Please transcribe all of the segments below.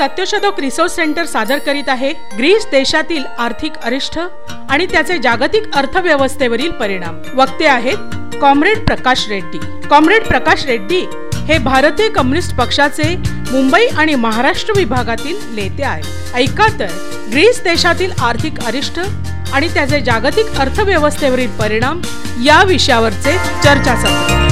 सत्यशोधक resource centre सादर करीत आहे. ग्रीस देशातील आर्थिक अरिष्ठ आणि त्याचे जागतिक अर्थव्यवस्थेवरील परिणाम. वक्ते आहेत कॉम्रेड प्रकाश रेड्डी. कॉम्रेड प्रकाश रेड्डी हे भारतीय कम्युनिस्ट पक्षाचे मुंबई आणि महाराष्ट्र विभागातील नेते आहेत. ऐका तर ग्रीस देशातील आर्थिक अरिष्ठ आणि त्याचे जागतिक अर्थव्यवस्थेवरील परिणाम या विषयावरचे चर्चासत्र.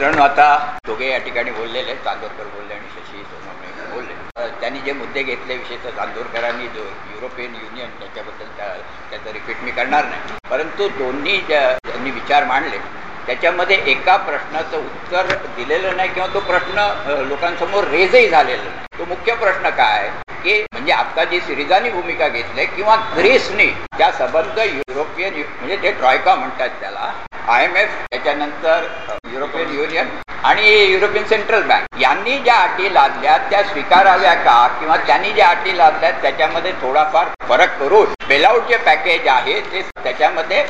मित्रांनो आता दोघे या ठिकाणी बोललेले चांदोरकर बोलले आणि शशी सोनवणे बोलले. त्यांनी जे मुद्दे घेतले विशेषतः चांदोरकरांनी जो युरोपियन युनियन त्याच्याबद्दल त्या त्याचं रिपीट मी करणार नाही. परंतु दोन्ही ज्यांनी त्यांनी विचार मांडले त्याच्यामध्ये एका प्रश्नाचं उत्तर दिलेलं नाही किंवा तो प्रश्न लोकांसमोर रेजही झालेला नाही. तो मुख्य प्रश्न काय? की म्हणजे आता जी सिरिजानी भूमिका घेतली किंवा ग्रीसने त्या संबंध युरोपियन म्हणजे ते ट्रॉयका म्हणतात त्याला आय एम एफ त्याच्यानंतर युरोपियन युनियन आणि युरोपियन सेंट्रल बँक. यांनी ज्या अटी लादल्या त्या स्वीकाराव्या का? किंवा त्यांनी ज्या अटी लादल्या त्याच्यामध्ये थोडाफार फरक करून बेलआउट जे पॅकेज आहे ते त्याच्यामध्ये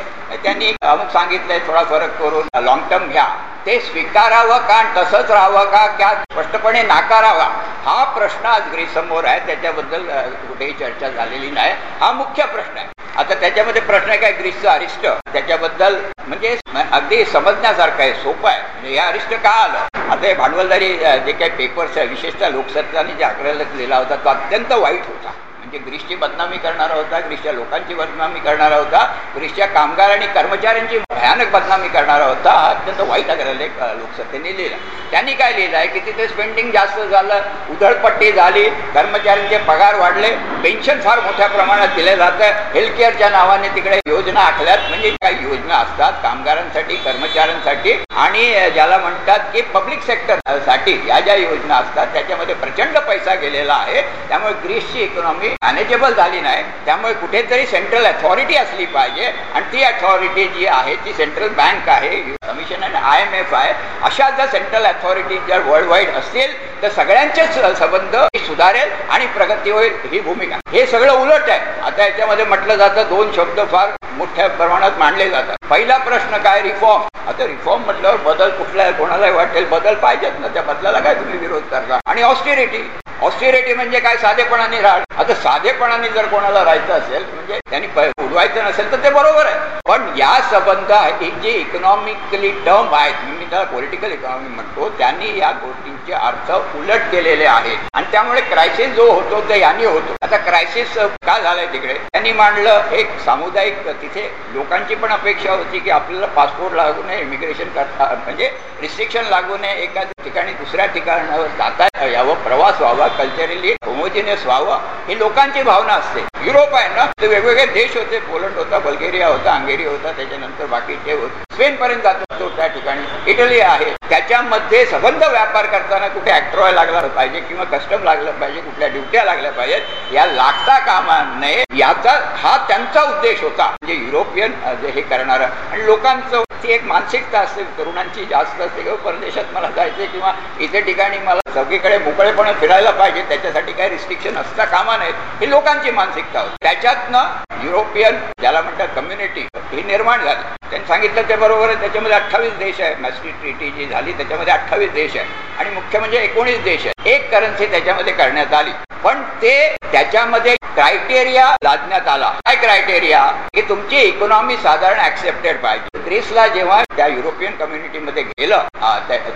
त्यांनी अमुक सांगितलंय थोडा फरक करून लॉंग टर्म घ्या. ते स्वीकारावं का? आणि तसंच राहावं का? क्या स्पष्टपणे नाकारावा? हा प्रश्न आज ग्रीस समोर आहे त्याच्याबद्दल कुठेही चर्चा झालेली नाही. हा मुख्य प्रश्न आहे. आता त्याच्यामध्ये प्रश्न आहे काय? ग्रीसचं अरिष्ट. त्याच्याबद्दल म्हणजे अगदी समजण्यासारखं आहे सोपं आहे. म्हणजे हे अरिष्ट का आलं? आता हे भांडवलदारी जे काही पेपर्स आहे विशेषतः लोकसत्ताने जे आकड्याला लिहिला होता तो अत्यंत वाईट होता. म्हणजे ग्रीसची बदनामी करणारा होता ग्रीसच्या लोकांची बदनामी करणारा होता ग्रीसच्या कामगार आणि कर्मचाऱ्यांची भयानक बदनामी करणारा होता. हा अत्यंत वाईट अग्रलेख लोकसत्तेने लिहिला. त्यांनी काय लिहिलं आहे की तिथे स्पेंडिंग जास्त झालं उधळपट्टी झाली कर्मचाऱ्यांचे पगार वाढले पेन्शन फार मोठ्या प्रमाणात दिले जातं हेल्थकेअरच्या नावाने तिकडे योजना आखल्यात. म्हणजे काही योजना असतात कामगारांसाठी कर्मचाऱ्यांसाठी आणि ज्याला म्हणतात की पब्लिक सेक्टरसाठी या ज्या योजना असतात त्याच्यामध्ये प्रचंड पैसा गेलेला आहे. त्यामुळे ग्रीसची इकॉनॉमी मॅनेजेबल झाली नाही. त्यामुळे कुठेतरी सेंट्रल अथॉरिटी असली पाहिजे. आणि ती अथॉरिटी जी आहे ती सेंट्रल बँक आहे कमिशन आणि आय एम एफ आहे. अशा जर सेंट्रल अथॉरिटी जर वर्ल्ड वाईड असतील तर सगळ्यांचेच संबंध सुधारेल आणि प्रगती होईल ही भूमिका. हे सगळं उलट आहे. आता याच्यामध्ये म्हटलं जातं दोन शब्द फार मोठ्या प्रमाणात मांडले जातात. पहिला प्रश्न काय? रिफॉर्म आता रिफॉर्म म्हटल्यावर बदल कुठला कोणालाही वाटेल बदल पाहिजेत ना. त्या बदलाला काय तुम्ही विरोध करता? आणि ऑस्टेरिटी ऑस्टिरिटी म्हणजे काय? साधेपणाने राहा. आता साधेपणाने जर कोणाला राहायचं असेल म्हणजे त्यांनी उडवायचं नसेल तर ते बरोबर आहे. पण या संबंध ही जी इकॉनॉमिकली टर्म आहेत मी त्याला पॉलिटिकल इकॉनॉमी म्हणतो त्यांनी या गोष्टींचे अर्थ उलट केलेले आहेत. आणि त्यामुळे क्रायसिस जो होतो ते यांनी होतो. आता क्रायसिस का झालाय तिकडे? त्यांनी मांडलं एक सामुदायिक तिथे लोकांची पण अपेक्षा होती की आपल्याला पासपोर्ट लागू नये इमिग्रेशन करता म्हणजे रिस्ट्रिक्शन लागू नये एका ठिकाणी दुसऱ्या ठिकाणावर जाता यावं प्रवास व्हावा कल्चरली होमोजिनियस व्हावं ही लोकांची भावना असते. युरोप आहे ना ते वेगवेगळे देश होते पोलंड होता बल्गेरिया होता हंगेरी होता त्याच्यानंतर बाकीचे होते. स्पेन पर्यंत जात तो त्या ठिकाणी. इटली आहे. त्याच्यामध्ये संबंध व्यापार करताना कुठे ऍक्ट्रॉय लागला पाहिजे किंवा कस्टम लागलं पाहिजे कुठल्या ड्युट्या लागल्या पाहिजेत या लागता कामा नये. याचा हा त्यांचा उद्देश होता. म्हणजे युरोपियन हे करणार. आणि लोकांचं ती एक मानसिकता असते तरुणांची जास्त असते किंवा परदेशात मला जायचे किंवा इथे ठिकाणी मला सगळीकडे मोकळेपणे फिरायला पाहिजे त्याच्यासाठी काही रिस्ट्रिक्शन असता कामा नाहीत ही लोकांची मानसिकता होती. त्याच्यातनं युरोपियन ज्याला म्हणतात कम्युनिटी ही निर्माण झाली. त्यांनी सांगितलं ते बरोबर आहे. त्याच्यामध्ये अठ्ठावीस देश आहे. मॅस्ट्री ट्रिटी जी झाली त्याच्यामध्ये अठ्ठावीस देश आहे. आणि मुख्य म्हणजे एकोणीस देश आहे. एक करन्सी त्याच्यामध्ये करण्यात आली. पण ते त्याच्यामध्ये क्रायटेरिया लादण्यात आला. काय क्रायटेरिया की तुमची इकॉनॉमी साधारण ऍक्सेप्टेड पाहिजे. ग्रीसला जेव्हा त्या युरोपियन कम्युनिटीमध्ये गेलं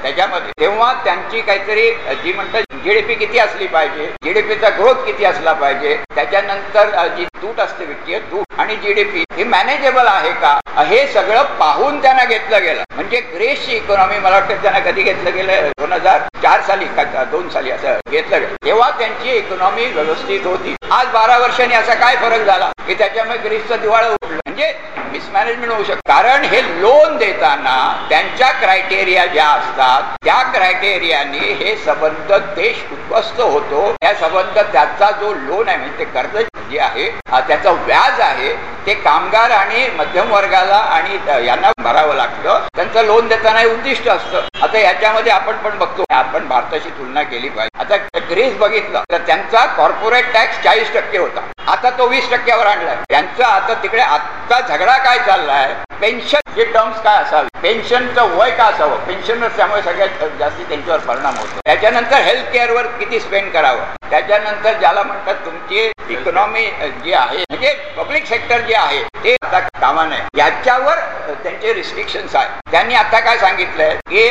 त्याच्यामध्ये तेव्हा त्यांची काहीतरी जी म्हणतात जीडीपी किती असली पाहिजे जीडीपीचा ग्रोथ किती असला पाहिजे त्याच्यानंतर जी तूट असते वित्तीय तूट आणि जीडीपी ही मॅनेजेबल आहे का? हे सगळं पाहून त्यांना घेतलं गेलं. म्हणजे ग्रेसची इकॉनॉमी मला वाटतं त्यांना कधी घेतलं गेलं? दोन हजार चार साली का दोन साली असं घेतलं गेलं तेव्हा त्यांची इकॉनॉमी व्यवस्थित होती. आज बारा वर्षांनी असा काय फरक झाला? की त्याच्यामुळे ग्रीसचं दिवाळं उठलं म्हणजे मिसमॅनेजमेंट होऊ शकतं. कारण हे लोन देताना त्यांच्या क्रायटेरिया ज्या असतात त्या क्रायटेरियाने हे संबंध देश उद्ध्वस्त होतो. त्या संबंध त्याचा जो लोन आहे म्हणजे ते कर्ज जे आहे त्याचं व्याज आहे ते कामगार आणि मध्यम वर्गाला आणि यांना भरावं लागतं. त्यांचं लोन देताना हे उद्दिष्ट असतं. आता याच्यामध्ये आपण पण बघतो. आपण भारताशी तुलना केली पाहिजे. आता ग्रीस बघितलं तर त्यांचा कॉर्पोरेट टॅक्स चाळीस टक्के होता. आता तो वीस टक्क्यावर आणलाय. त्यांचा आता तिकडे आता झगडा काय चाललाय? पेन्शन जे टर्म्स काय असावे? पेन्शनचं वय काय असावं? पेन्शनर त्यामुळे सगळ्यात जास्ती त्यांच्यावर परिणाम होतो. त्याच्यानंतर हेल्थ केअरवर किती स्पेंड करावं? त्याच्यानंतर ज्याला म्हणतात तुमची इकॉनॉमी जी आहे म्हणजे पब्लिक सेक्टर जे आहे ते आता कामा नाही याच्यावर त्यांचे रिस्ट्रिक्शन्स आहेत. त्यांनी आता काय सांगितलंय? की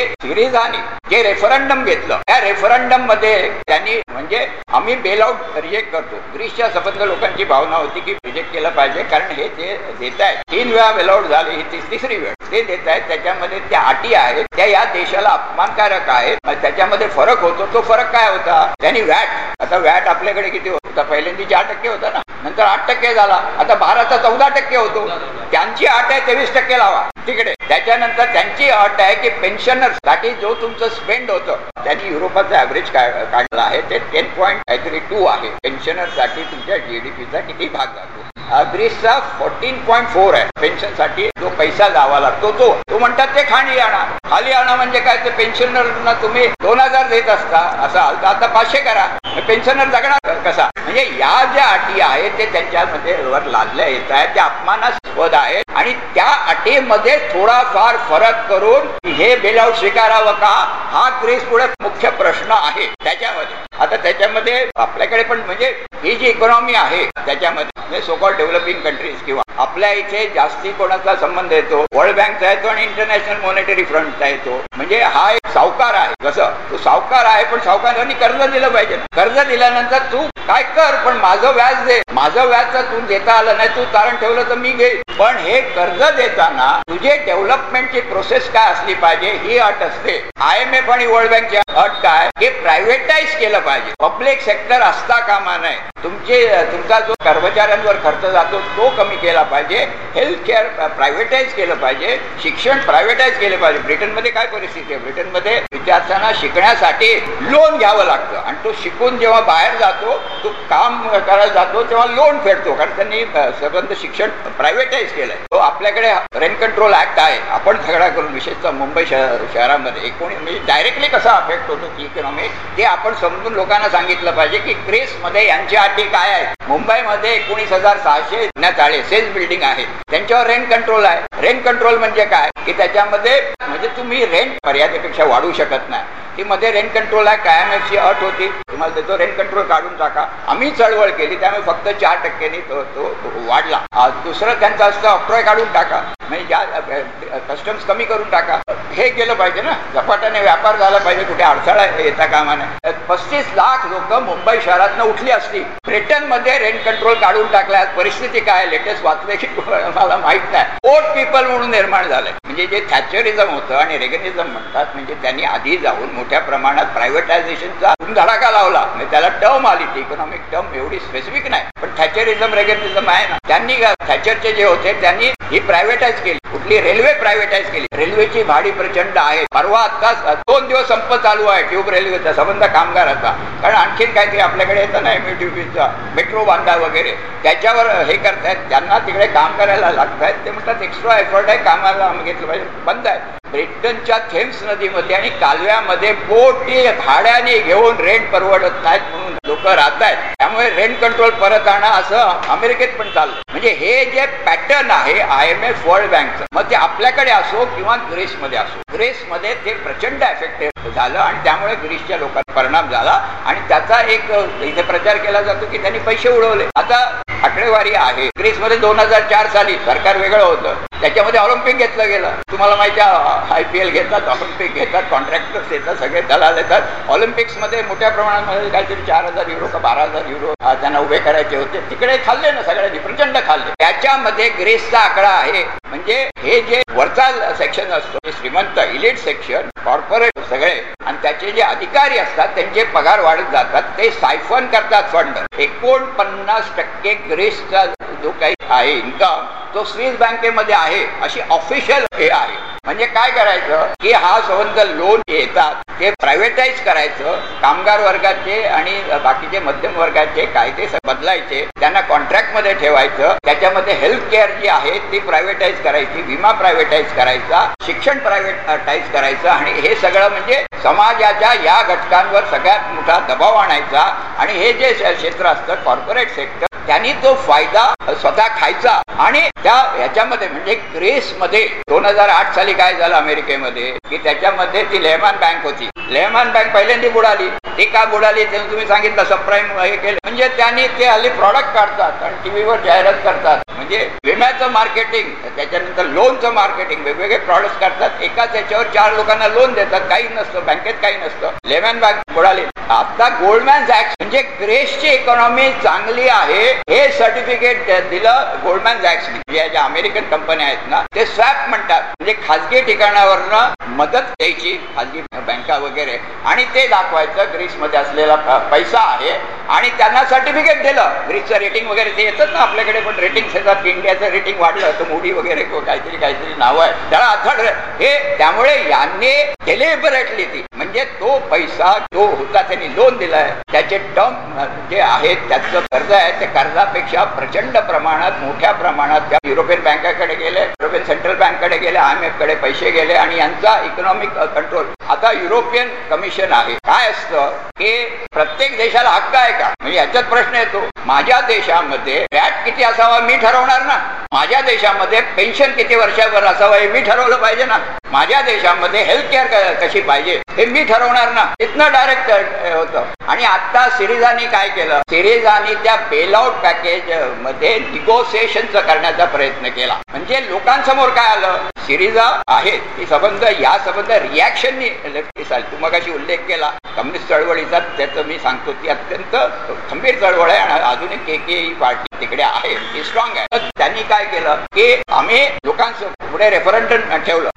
आणि जे रेफरंडम घेतलं त्या रेफरंडममध्ये त्यांनी म्हणजे आम्ही बेल आउट रिजेक्ट करतो. ग्रीसच्या सबंध लोकांची भावना होती की रिजेक्ट केलं पाहिजे कारण हे ते देत आहेत तीन वेळा बेलआउट झाले ही तिसरी वेळ. ते देत आहेत त्याच्यामध्ये त्या अटी आहेत त्या या देशाला अपमानकारक आहेत त्याच्यामध्ये फरक होतो तो फरक काय होता? त्यांनी वॅट आता वॅट आपल्याकडे किती होता? पहिल्यांदा चार टक्के होता ना? नंतर आठ टक्के झाला. आता भारतात चौदा टक्के होतो. त्यांची अट आहे तेवीस टक्के लावा. तिकडे. त्याच्यानंतर त्यांची अट आहे की पेन्शनरसाठी जो तुमचं स्पेंड होतं त्यांनी युरोपाचं ऍव्हरेज काढलं आहे. ते टेन पॉईंट काहीतरी टू आहे. पेन्शनरसाठी तुमच्या जीडीपीचा किती भाग जातो? ग्रीसचा फोर्टीन पॉईंट फोर आहे. पेन्शनसाठी जो पैसा जावा लागतो तो. तो म्हणतात ते खाली आणा. खाली आणा म्हणजे काय? ते पेन्शनरना तुम्ही दोन हजार देत असता असं आता पाचशे करा. पेन्शनर जगणार कसा? म्हणजे या ज्या अटी आहेत ते त्यांच्यामध्ये वर लादल्या येत आहेत त्या अपमानास्पद आहेत. आणि त्या अटीमध्ये थोडाफार फरक करून हे बेलआउट स्वीकारावं का? हा ग्रीस पुढे मुख्य प्रश्न आहे. त्याच्यामध्ये. आता त्याच्यामध्ये आपल्याकडे पण म्हणजे ही जी इकॉनॉमी आहे त्याच्यामध्ये. म्हणजे सोकॉल डेव्हलपिंग कंट्रीज किंवा आपल्या इथे जास्ती कोणाचा संबंध येतो वर्ल्ड बँकचा येतो आणि इंटरनॅशनल मॉनिटरी फ्रंटचा येतो. म्हणजे हा एक सावकार आहे. कसं? तो सावकार आहे पण सावकारांनी कर्ज दिलं पाहिजे ना. कर्ज दिल्यानंतर तू काय कर पण माझं व्याज दे. माझं व्याज तू देता आलं नाही तू तारण ठेवलं तर मी घेईल. पण हे कर्ज देताना तुझे डेव्हलपमेंटची प्रोसेस काय असली पाहिजे ही अट असते. आय एम एफ आणि वर्ल्ड बँकची अट काय? हे प्रायव्हेटाईज केलं पाहिजे. पब्लिक सेक्टर असता कामा नये. तुमचे तुमचा जो कर्मचाऱ्यांवर खर्च जातो तो कमी केला पाहिजे. हेल्थ केअर प्रायव्हेटाईज केलं पाहिजे. शिक्षण प्रायव्हेटाईज केलं पाहिजे. ब्रिटनमध्ये काय परिस्थिती आहे? ब्रिटनमध्ये विद्यार्थ्यांना शिकण्यासाठी लोन घ्यावं लागतं. आणि तो शिकून जेव्हा बाहेर जातो तो काम करायला जातो तेव्हा लोन फेडतो. कारण त्यांनी सबंध शिक्षण प्रायव्हेटाईज केलंय. तो आपल्याकडे रेंट कंट्रोल ऍक्ट आहे. आपण सगळा करून विशेषतः मुंबई शहरामध्ये एकोणी म्हणजे डायरेक्टली कसा अफेक्ट होतो की इकॉनॉमी ते आपण समजून लोकांना सांगितलं पाहिजे की क्रेस मध्ये यांची अटी काय आहे मुंबईमध्ये एकोणीस हजार सहाशे चाळे सेल्स बिल्डिंग आहे. त्यांच्यावर रेंट कंट्रोल आहे. रेंट कंट्रोल म्हणजे काय? की त्याच्यामध्ये म्हणजे तुम्ही रेंट मर्यादेपेक्षा वाढू शकत नाही. ती मध्ये रेंट कंट्रोल आहे. कायमची अट होती. तुम्हाला देतो रेंट कंट्रोल काढून टाका. आम्ही चळवळ केली. त्यामुळे फक्त चार टक्क्यांनी तो तो वाढला. दुसरं त्यांचं असतं ऑक्ट्रॉय काढून टाका. म्हणजे ज्या कस्टम्स कमी करून टाका. हे केलं पाहिजे ना. झपाट्याने व्यापार झाला पाहिजे कुठे अडथळा येता कामा नये पस्तीस लाख लोक मुंबई शहरातनं उठली असती. ब्रिटनमध्ये रेंट कंट्रोल काढून टाकल्या परिस्थिती काय लेटेस्ट वाचले की मला माहीत नाही. ओट पीपल म्हणून निर्माण झालंय. म्हणजे जे थॅचरिझम होतं आणि रेगनिझम म्हणतात म्हणजे त्यांनी आधी जाऊन मोठ्या प्रमाणात प्रायव्हेटायझेशनचा धडाका लावला. म्हणजे त्याला टर्म आली ती. इकॉनॉमिक टर्म एवढी स्पेसिफिक नाही. पण थॅचरिझम रेगनिझम आहे ना. त्यांनी थॅचरचे जे होते त्यांनी ही प्रायव्हेटाईज केली. कुठली रेल्वे प्रायव्हेटाईज केली. रेल्वेची भाडी प्रचंड आहे. परवा आता दोन दिवस संप चालू आहे ट्यूब रेल्वेचा संबंध कामगाराचा. कारण आणखीन काहीतरी आपल्याकडे येतं नाही एमईटीव्हीचा मेट्रो बांधा वगैरे. त्याच्यावर हे करतायत. त्यांना तिकडे काम करायला लागतायत ते म्हणतात एक्स्ट्रा एफर्ट आहे कामाला घेतलं पाहिजे. बंद आहे. ब्रिटनच्या थेम्स नदीमध्ये आणि कालव्यामध्ये बोटी भाड्याने घेऊन रेंट परवडत नाहीत म्हणून लोक राहत आहेत त्यामुळे रेंट कंट्रोल परत आणा असं अमेरिकेत पण चाललं म्हणजे हे जे पॅटर्न आहे आय एम एफ वर्ल्ड बँकचं मग ते आपल्याकडे असो किंवा ग्रीसमध्ये असो. ग्रीसमध्ये ते प्रचंड एफेक्टिव्ह झालं आणि त्यामुळे ग्रीसच्या लोकांना परिणाम झाला आणि त्याचा एक इथे प्रचार केला जातो की त्यांनी पैसे उडवले. आता आकडेवारी आहे. ग्रीसमध्ये दोन हजार चार साली सरकार वेगळं होतं. त्याच्यामध्ये ऑलिम्पिक घेतलं गेलं. तुम्हाला माहिती आय पी एल घेतात ऑलिम्पिक घेतात कॉन्ट्रॅक्टर्स येतात सगळे दलाल येतात. ऑलिम्पिक्समध्ये मोठ्या प्रमाणामध्ये काहीतरी चार हजार युरो का बारा हजार युरो त्यांना उभे करायचे होते. तिकडे खाल्ले ना सगळ्यांनी प्रचंड खाल्ले. त्याच्यामध्ये ग्रेसचा आकडा आहे. म्हणजे हे जे वरचा सेक्शन असतो श्रीमंत इलिट सेक्शन कॉर्पोरेट सगळे. आणि त्याचे जे अधिकारी असतात त्यांचे पगार वाढत जातात. ते सायफन करतात फंड एकोणपन्नास टक्के ग्रेसचा जो काही आहे इन्कम तो स्विस बँकेमध्ये आहे. अशी ऑफिशियल हे आहे. म्हणजे काय करायचं? की हा संबंध लोन घेतात ते प्रायव्हेटाईज करायचं कामगार वर्गाचे आणि बाकीचे मध्यम वर्गाचे कायदे बदलायचे त्यांना कॉन्ट्रॅक्टमध्ये ठेवायचं त्याच्यामध्ये हेल्थ केअर जी आहे ती प्रायव्हेटाईज करायची विमा प्रायव्हेटाईज करायचा शिक्षण प्रायव्हेटाईज करायचं आणि हे सगळं म्हणजे समाजाच्या या घटकांवर सगळ्यात मोठा दबाव आणायचा. आणि हे जे क्षेत्र असतं कॉर्पोरेट सेक्टर त्यांनी तो फायदा स्वतः खायचा. आणि त्या ह्याच्यामध्ये म्हणजे ग्रेस मध्ये दोन हजार आठ साली काय झालं अमेरिकेमध्ये? की त्याच्यामध्ये ती लेहमान बँक होती. लेहमान बँक पहिल्यांदा बुडाली. ती का बुडाली ते तुम्ही सांगितलं सबप्राईम हे केलं. म्हणजे त्यांनी ते हल्ली प्रॉडक्ट काढतात आणि टीव्हीवर जाहिरात करतात. म्हणजे विम्याचं मार्केटिंग त्याच्यानंतर लोनचं मार्केटिंग वेगवेगळे प्रॉडक्ट करतात. एकाच याच्यावर चार लोकांना लोन देतात. काही नसतं. बँकेत काही नसतं. लेमॅन बँक बुडाली आता गोल्डमॅन झॅक्स म्हणजे ग्रेसची इकॉनॉमी चांगली आहे हे सर्टिफिकेट दिलं गोल्डमॅन झॅक्स या ज्या अमेरिकन कंपन्या आहेत ना ते स्वॅप म्हणतात. म्हणजे खाजगी ठिकाणावरनं मदत द्यायची खाजगी बँका वगैरे. आणि ते दाखवायचं ग्रीसमध्ये असलेला पैसा आहे. आणि त्यांना सर्टिफिकेट दिलं. ग्रीसचं रेटिंग वगैरे ते येतात ना आपल्याकडे पण रेटिंग येतात इंडियाचं रेटिंग वाढलं तर मोडी वगैरे काहीतरी काहीतरी नाव आहे त्याला अथड हे त्यामुळे यांनी डेलिबरेटली ती. म्हणजे तो पैसा जो होता त्यांनी लोन दिलाय. त्याचे टर्म जे आहेत त्याचं कर्ज आहे त्या कर्जापेक्षा प्रचंड प्रमाणात मोठ्या प्रमाणात त्या युरोपियन बँकाकडे गेले युरोपियन सेंट्रल बँककडे गेले आय एम एफकडे पैसे गेले आणि यांचा इकॉनॉमिक कंट्रोल आता युरोपियन कमिशन आहे. काय असतं? की प्रत्येक देशाला हक्क आहे का? म्हणजे याच्यात प्रश्न येतो. माझ्या देशामध्ये व्याट किती असावा मी ठरवणार ना? माझ्या देशामध्ये पेन्शन किती वर्षावर असावं हे मी ठरवलं पाहिजे ना? माझ्या देशामध्ये हेल्थ केअर कशी पाहिजे हे मी ठरवणार ना. इथनं डायरेक्ट होतं. आणि आता सिरिजानी काय केलं? सिरिजानी त्या बेलआउट पॅकेजमध्ये निगोसिएशनचा करण्याचा प्रयत्न केला. म्हणजे लोकांसमोर काय आलं? सिरिजा आहे. ही संबंध या संबंध रिॲक्शननी तू मग अशी उल्लेख केला कम्युनिस्ट चळवळीचा त्याचं मी सांगतो ती अत्यंत खंबीर चळवळ आहे आणि अजूनही के के पार्टी तिकडे आहे. ती स्ट्रॉंग आहे. त्यांनी काय केलं? की आम्ही लोकांचं पुढे रेफरंडम ठेवलं.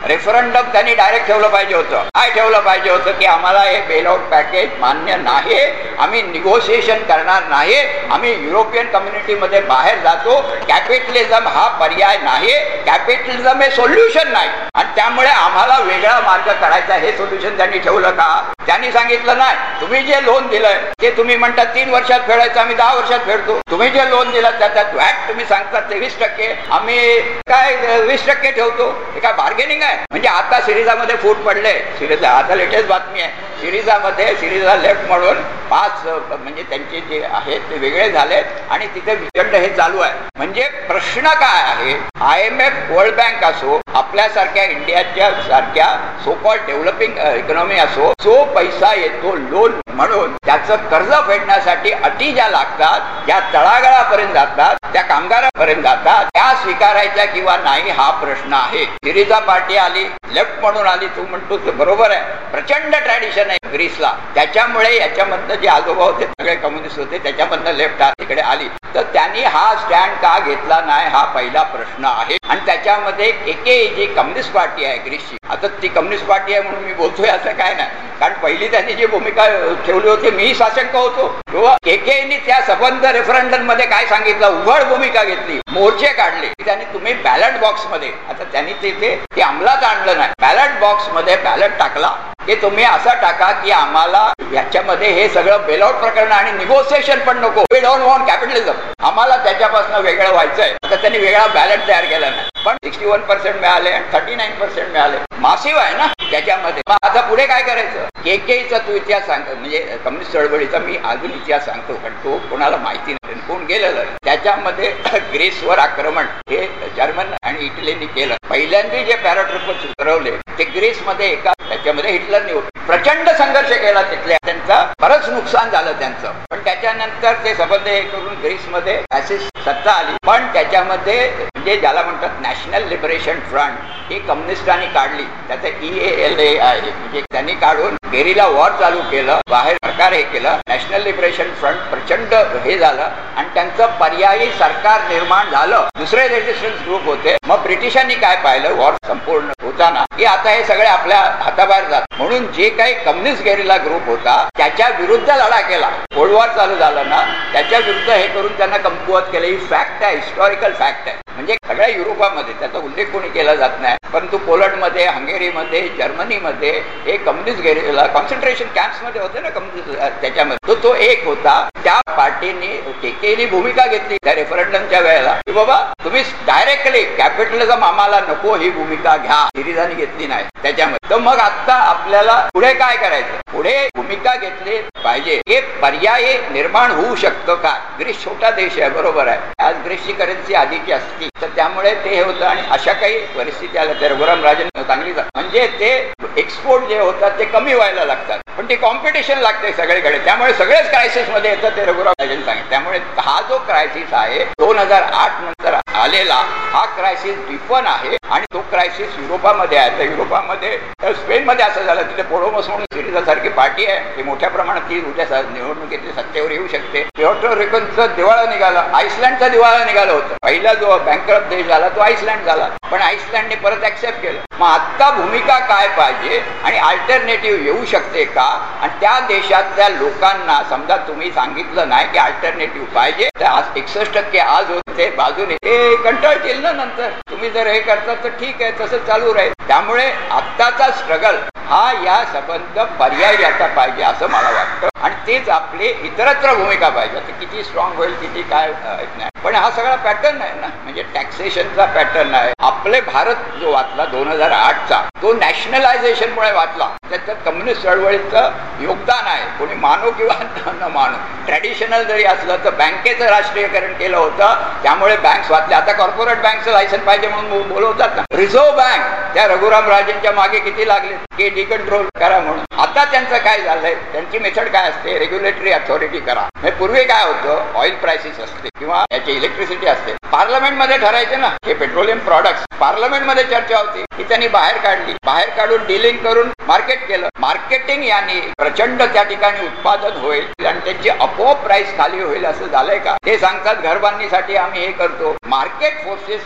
मंडप त्यांनी डायरेक्ट ठेवलं पाहिजे होतं. काय ठेवलं पाहिजे होतं की आम्हाला हे बेलआउट पॅकेज मान्य नाही आम्ही निगोशिएशन करणार नाही आम्ही युरोपियन कम्युनिटीमध्ये बाहेर जातो. कॅपिटलिझम हा पर्याय नाही कॅपिटलिझम हे सोल्युशन नाही. आणि त्यामुळे आम्हाला वेगळा मार्ग करायचा हे सोल्युशन त्यांनी ठेवलं का? त्यांनी सांगितलं नाही. तुम्ही जे लोन दिलंय ते तुम्ही म्हणता तीन वर्षात फेडायचं आम्ही दहा वर्षात फेडतो. तुम्ही जे लोन दिलं त्याच्यात व्हॅट तुम्ही सांगता तेवीस टक्के. आम्ही काय वीस टक्के ठेवतो. हे काय बार्गेनिंग आहे? म्हणजे आता सिरिजामध्ये फूट पडले सिरीजा आता लेटेस्ट बातमी आहे. सिरिजामध्ये सिरीजा लेफ्ट म्हणून पाच म्हणजे त्यांचे जे आहेत ते वेगळे झालेत आणि तिथे विचंड हे चालू आहे. म्हणजे प्रश्न काय आहे? I M F world bank असो आपल्यासारख्या इंडियाच्या सारख्या सोपॉल डेव्हलपिंग इकॉनॉमी असो जो पैसा येतो लोन म्हणून त्याचं कर्ज फेडण्यासाठी अटी ज्या लागतात ज्या तळागाळापर्यंत जातात त्या कामगारापर्यंत जातात त्या स्वीकारायच्या किंवा नाही हा प्रश्न आहे. सिरिजा पार्टी आली लेफ्ट म्हणून आली तू म्हणतो बरोबर आहे. प्रचंड ट्रॅडिशन आहे ग्रीसला. त्याच्यामुळे याच्यामधनं जे आजोबा होते सगळे कम्युनिस्ट होते त्याच्यामधनं लेफ्ट तिकडे आली. तर त्यांनी हा स्टँड का घेतला नाही हा पहिला प्रश्न आहे. आणि त्याच्यामध्ये एके जी कम्युनिस्ट पार्टी आहे ग्रीसची आता ती कम्युनिस्ट पार्टी आहे म्हणून मी बोलतोय असं काय नाही. कारण पहिली त्यांनी जी भूमिका ठेवली होती मी साशंक होतो. किंवा केकेनी त्या संबंध रेफरंडममध्ये काय सांगितलं? उघड भूमिका घेतली. मोर्चे काढले. त्यांनी तुम्ही बॅलट बॉक्समध्ये आता त्यांनी तिथे ते अंमलात आणलं नाही. बॅलट बॉक्समध्ये बॅलट टाकला. की तुम्ही असं टाका की आम्हाला याच्यामध्ये हे सगळं बेलआउट प्रकरण आणि निगोसिएशन पण नको. वी डोंट वॉन्ट कॅपिटलिझम आम्हाला त्याच्यापासून वेगळं व्हायचंय. आता त्यांनी वेगळा बॅलट तयार केला नाही. पण सिक्स्टी वन पर्सेंट मिळाले थर्टी नाईन पर्सेंट मिळाले. मासिव आहे ना? त्याच्यामध्ये. मग आता पुढे काय करायचं? के केचा तू इतिहास सांगतो. म्हणजे कम्युनिस्ट चळवळीचा मी अजून इतिहास सांगतो कारण तो कोणाला माहिती नाही. कोण गेलेलं त्याच्यामध्ये ग्रीसवर आक्रमण हे जर्मन आणि इटलीने केलं. पहिल्यांदा जे पॅराट्रिपल्स उतरवले ते ग्रीसमध्ये एका त्याच्यामध्ये हिटलरने प्रचंड संघर्ष केला तिथल्या. त्यांचा बरंच नुकसान झालं त्यांचं. पण त्याच्यानंतर ते संबंध हे करून ग्रीसमध्ये अशी सत्ता आली. पण त्याच्यामध्ये म्हणजे ज्याला म्हणतात नॅशनल लिबरेशन फ्रंट ही कम्युनिस्टांनी काढली. त्याचं ई एल ए आहे म्हणजे त्यांनी काढून गेरीला वॉर चालू केलं बाहेर सरकार हे केलं नॅशनल लिबरेशन फ्रंट प्रचंड हे झालं आणि त्यांचं पर्यायी सरकार निर्माण झालं. दुसरे रेजिस्टन्स ग्रुप होते. मग ब्रिटिशांनी काय पाहिलं? वॉर संपूर्ण होताना. की आता हे सगळे आपल्या हाताबाहेर जात. म्हणून जे काही कम्युनिस्ट गेरीला ग्रुप होता त्याच्या विरुद्ध लढा केला. कोल्ड वॉर चालू झालं ना त्याच्या विरुद्ध हे करून त्यांना कमकुवत केलं. ही फॅक्ट आहे हिस्टॉरिकल फॅक्ट आहे. म्हणजे सगळ्या युरोपामध्ये त्याचा उल्लेख कोणी केला जात नाही. परंतु पोलंडमध्ये हंगेरीमध्ये जर्मनीमध्ये हे कम्युनिस्ट गेलेला कॉन्सन्ट्रेशन कॅम्प्समध्ये होते ना कम्युनिस्ट त्याच्यामध्ये. तो तो एक होता. त्या पार्टीने टेकेली भूमिका घेतली त्या रेफरंडमच्या वेळेला. की बाबा तुम्ही डायरेक्टली कॅपिटलिझम आम्हाला नको ही भूमिका घ्या. सिरिजाने घेतली नाही. त्याच्यामध्ये. तर मग आता आपल्याला पुढे काय करायचं? पुढे भूमिका घेतली पाहिजे. हे पर्याय निर्माण होऊ शकतं का? ग्रीस छोटा देश आहे बरोबर आहे. आज ग्रीसची करन्सी आधीची असती. तर त्यामुळे ते हे होतं आणि अशा काही परिस्थिती आल्या. रघुराम राजन चांगली म्हणजे ते एक्सपोर्ट जे होतात ते कमी व्हायला लागतात. पण ते कॉम्पिटिशन लागते सगळीकडे. त्यामुळे सगळेच क्रायसिसमध्ये येतात ते रघुराम राजन सांगितलं त्यामुळे हा जो क्रायसिस आहे दोन हजार आठ नंतर आलेला हा क्रायसिस डिफन आहे आणि तो क्रायसिस युरोपामध्ये आहे. तर युरोपामध्ये स्पेनमध्ये असं झालं. तिथे पोडोमस म्हणून सिरिजा सारखी पार्टी आहे. ती मोठ्या प्रमाणात ती उद्या निवडणुकीत सत्तेवर येऊ शकते. प्युअर्टो रिकनचं दिवाळा निघाला. आईसलँडचा दिवाळा निघालं होतं. पहिला जो बँकरप देश झाला तो आईसलँड झाला. पण आईसलँडने परत ऍक्सेप्ट केलं. मग आता भूमिका काय पाहिजे? आणि अल्टरनेटिव्ह येऊ शकते का? आणि त्या देशातल्या लोकांना समजा तुम्ही सांगितलं नाही की अल्टरनेटिव्ह पाहिजे तर आज एकसष्ट टक्के आज होते बाजूने. हे कंटाळतील ना नंतर. तुम्ही जर हे करता तर ठीक आहे तसं चालू राहील. त्यामुळे आत्ताचा स्ट्रगल हा या संबंध पर्याय याचा पाहिजे असं मला वाटतं. आणि तेच आपले इतरत्र भूमिका पाहिजे. आता किती स्ट्रॉंग होईल किती काय नाही. पण हा सगळा पॅटर्न आहे ना. म्हणजे टॅक्सेशनचा पॅटर्न आहे. आपले भारत जो वाचला दोन हजार आठचा तो नॅशनलायझेशनमुळे वाचला. त्याच्यात कम्युनिस्ट चळवळीचं योगदान आहे. कोणी मानो किंवा न मानो. ट्रॅडिशनल जरी असलं तर बँकेचं राष्ट्रीयकरण केलं होतं. त्यामुळे बँक वाचले. आता कॉर्पोरेट बँकचं लायसन पाहिजे म्हणून बोलवतात ना. रिझर्व्ह बँक त्या रघुराम राजेंच्या मागे किती लागले? की डिकंट्रोल करा म्हणून. आता त्यांचं काय झालंय? त्यांची मेथड काय असते? रेग्युलेटरी अथॉरिटी करा. हे पूर्वी काय होतं? ऑइल प्राइसेस असते किंवा याची इलेक्ट्रिसिटी असते. पार्लमेंटमध्ये ठरायचे ना. हे पेट्रोलियम प्रॉडक्ट पार्लमेंटमध्ये चर्चा होती. की त्यांनी बाहेर काढली. बाहेर काढून डिलिंग करून मार्केट केलं. मार्केटिंग यांनी प्रचंड त्या ठिकाणी उत्पादन होईल आणि त्यांची आपोआप प्राइस खाली होईल असं झालंय का? ते सांगतात घरबांधणीसाठी आम्ही हे करतो. मार्केट फोर्सेस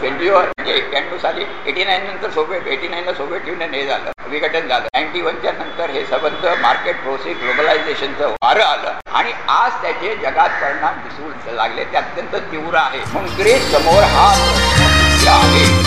फेल्युअर म्हणजे एक्क्याण्णव साली एटी नाईन नंतर सोबत एटी नाईनला सोबत युनियन हे झालं विघटन झालं. नाईन्टी वनच्या नंतर हे सबंध मार्केट प्रोसेस ग्लोबलायझेशनचं वारं आलं. आणि आज त्याचे जगात परिणाम दिसू लागले. ते अत्यंत तीव्र आहे. म्हणून ग्रेस समोर हा आहे.